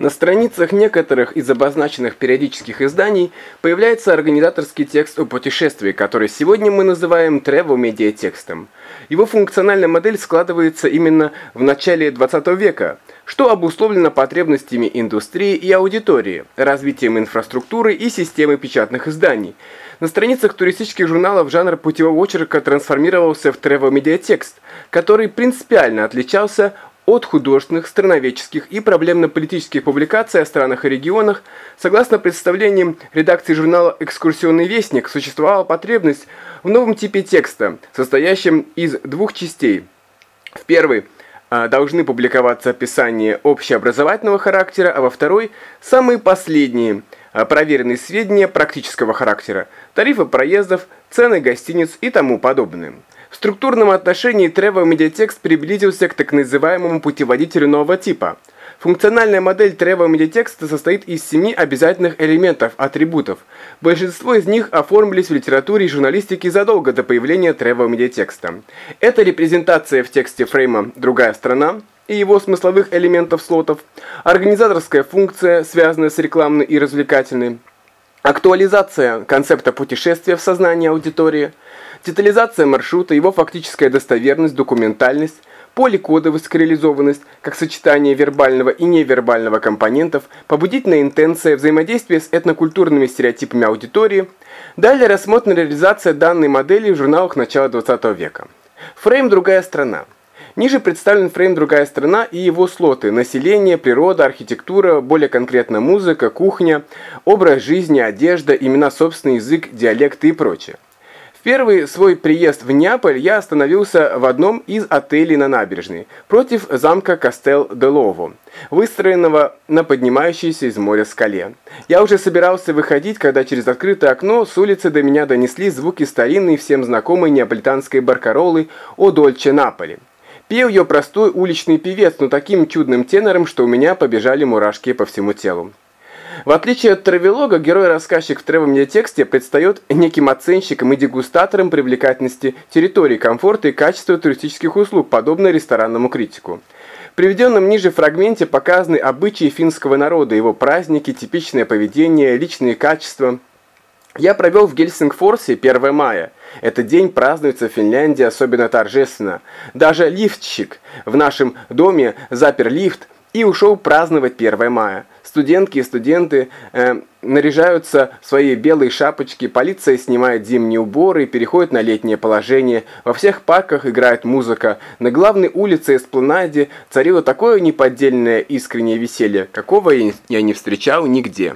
На страницах некоторых из обозначенных периодических изданий появляется организаторский текст о путешествии, который сегодня мы называем travel media текстом. Его функциональная модель складывается именно в начале 20 века, что обусловлено потребностями индустрии и аудитории, развитием инфраструктуры и системы печатных изданий. На страницах туристических журналов жанр путевого очерка трансформировался в travel media текст, который принципиально отличался от художественных, страноведческих и проблемно-политических публикаций о странах и регионах, согласно представлениям редакции журнала «Экскурсионный вестник», существовала потребность в новом типе текста, состоящем из двух частей. В первой а, должны публиковаться описания общеобразовательного характера, а во второй – самые последние а, проверенные сведения практического характера, тарифы проездов, цены гостиниц и тому подобное. В структурном отношении Travel Mediatext приблизился к так называемому путеводителю нового типа. Функциональная модель Travel Mediatext состоит из семи обязательных элементов, атрибутов. Большинство из них оформились в литературе и журналистике задолго до появления Travel Mediatext. Это репрезентация в тексте фрейма «Другая страна», и его смысловых элементов слотов, организаторская функция, связанная с рекламной и развлекательной, актуализация концепта путешествия в сознании аудитории – детализация маршрута, его фактическая достоверность, документальность, поликодовость, скоррелизованность, как сочетание вербального и невербального компонентов, побудительная интенция, взаимодействие с этнокультурными стереотипами аудитории. Далее рассмотрена реализация данной модели в журналах начала 20 века. Фрейм «Другая страна». Ниже представлен фрейм «Другая страна» и его слоты – население, природа, архитектура, более конкретно музыка, кухня, образ жизни, одежда, имена, собственный язык, диалекты и прочее. В первый свой приезд в Неаполь я остановился в одном из отелей на набережной, против замка Кастел-де-Лово, выстроенного на поднимающейся из моря скале. Я уже собирался выходить, когда через открытое окно с улицы до меня донесли звуки старинной всем знакомой неаполитанской баркаролы «О Дольче Наполи». Пел ее простой уличный певец, но таким чудным тенором, что у меня побежали мурашки по всему телу. В отличие от травелога, герой-рассказчик в тревом тексте предстает неким оценщиком и дегустатором привлекательности территории, комфорта и качества туристических услуг, подобно ресторанному критику. В приведенном ниже фрагменте показаны обычаи финского народа, его праздники, типичное поведение, личные качества. Я провел в Гельсингфорсе 1 мая. Этот день празднуется в Финляндии особенно торжественно. Даже лифтщик в нашем доме запер лифт и ушел праздновать 1 мая. Студентки и студенты э, наряжаются в свои белые шапочки, полиция снимает зимние уборы и переходит на летнее положение. Во всех парках играет музыка. На главной улице Эспланаде царило такое неподдельное искреннее веселье, какого я не встречал нигде.